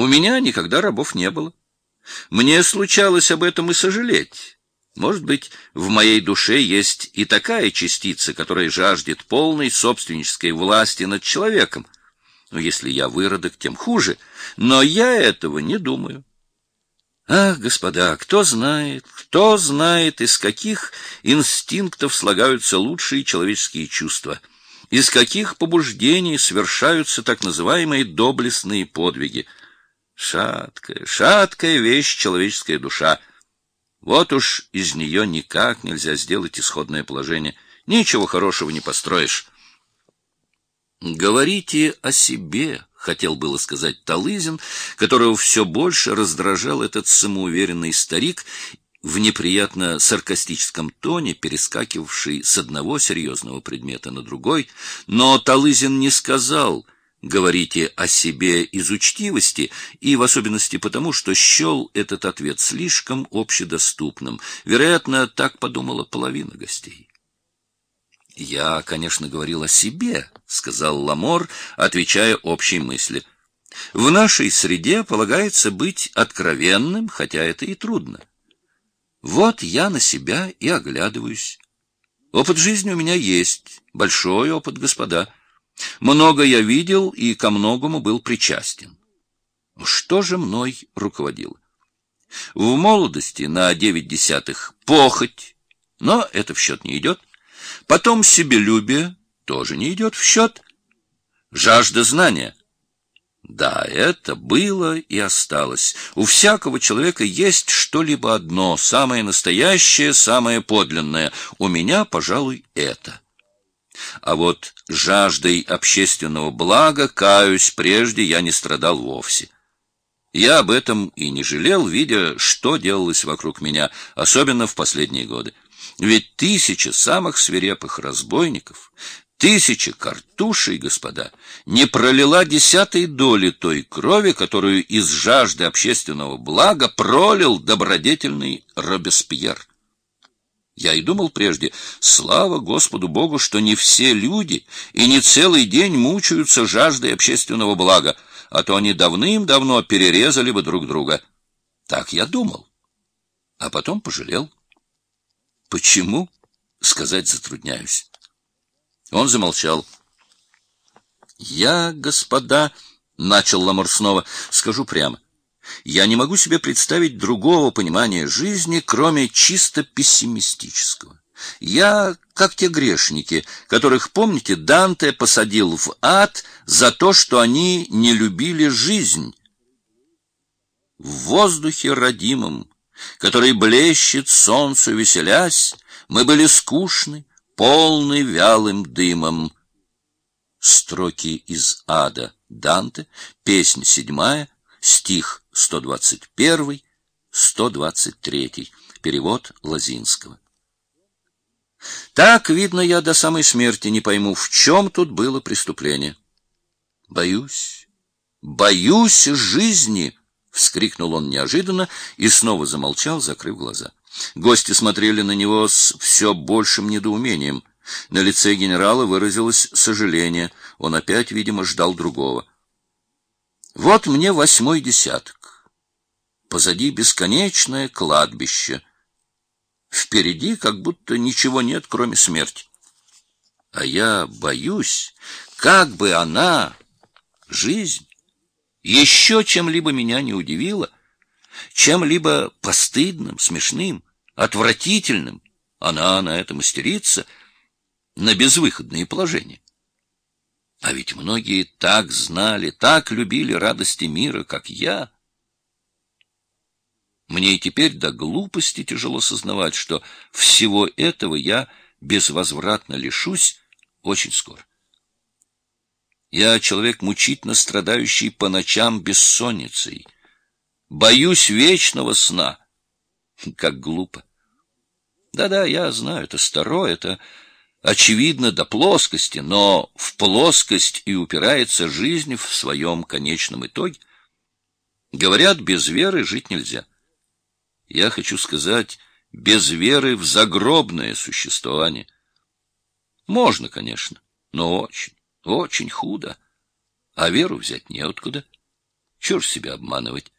У меня никогда рабов не было. Мне случалось об этом и сожалеть. Может быть, в моей душе есть и такая частица, которая жаждет полной собственнической власти над человеком. Но если я выродок, тем хуже. Но я этого не думаю. Ах, господа, кто знает, кто знает, из каких инстинктов слагаются лучшие человеческие чувства, из каких побуждений совершаются так называемые доблестные подвиги. Шаткая, шаткая вещь человеческая душа. Вот уж из нее никак нельзя сделать исходное положение. Ничего хорошего не построишь. Говорите о себе, хотел было сказать Талызин, которого все больше раздражал этот самоуверенный старик в неприятно саркастическом тоне, перескакивавший с одного серьезного предмета на другой, но Талызин не сказал «говорите о себе из учтивости» и в особенности потому, что счел этот ответ слишком общедоступным. Вероятно, так подумала половина гостей. Я, конечно, говорил о себе, сказал Ламор, отвечая общей мысли. В нашей среде полагается быть откровенным, хотя это и трудно. Вот я на себя и оглядываюсь. Опыт жизни у меня есть, большой опыт, господа. Много я видел и ко многому был причастен. Что же мной руководило? В молодости на девять десятых похоть, но это в счет не идет. Потом себелюбие тоже не идет в счет. Жажда знания. Да, это было и осталось. У всякого человека есть что-либо одно, самое настоящее, самое подлинное. У меня, пожалуй, это. А вот жаждой общественного блага, каюсь, прежде я не страдал вовсе. Я об этом и не жалел, видя, что делалось вокруг меня, особенно в последние годы. Ведь тысяча самых свирепых разбойников, тысяча картушей, господа, не пролила десятой доли той крови, которую из жажды общественного блага пролил добродетельный Робеспьер. Я и думал прежде, слава Господу Богу, что не все люди и не целый день мучаются жаждой общественного блага, а то они давным-давно перерезали бы друг друга. Так я думал. А потом пожалел. Почему? Сказать затрудняюсь. Он замолчал. Я, господа, начал Ламор снова, скажу прямо. Я не могу себе представить другого понимания жизни, кроме чисто пессимистического. Я, как те грешники, которых, помните, Данте посадил в ад за то, что они не любили жизнь. В воздухе родимом который блещет солнцу веселясь, мы были скучны, полны вялым дымом. Строки из ада Данте, песня седьмая, стих 121, 123, перевод Лазинского. Так, видно, я до самой смерти не пойму, в чем тут было преступление. Боюсь, боюсь жизни, — вскрикнул он неожиданно и снова замолчал, закрыв глаза. Гости смотрели на него с все большим недоумением. На лице генерала выразилось сожаление. Он опять, видимо, ждал другого. Вот мне восьмой десяток. Позади бесконечное кладбище. Впереди как будто ничего нет, кроме смерти. А я боюсь, как бы она, жизнь, еще чем-либо меня не удивило, чем-либо постыдным, смешным, отвратительным, она на это мастерится, на безвыходные положения. А ведь многие так знали, так любили радости мира, как я. Мне и теперь до глупости тяжело сознавать, что всего этого я безвозвратно лишусь очень скоро. Я человек мучительно страдающий по ночам бессонницей. Боюсь вечного сна. Как глупо. Да-да, я знаю, это старо, это очевидно до плоскости, но в плоскость и упирается жизнь в своем конечном итоге. Говорят, без веры жить нельзя. Я хочу сказать, без веры в загробное существование. Можно, конечно, но очень. Очень худо, а веру взять неоткуда. Чего ж себя обманывать?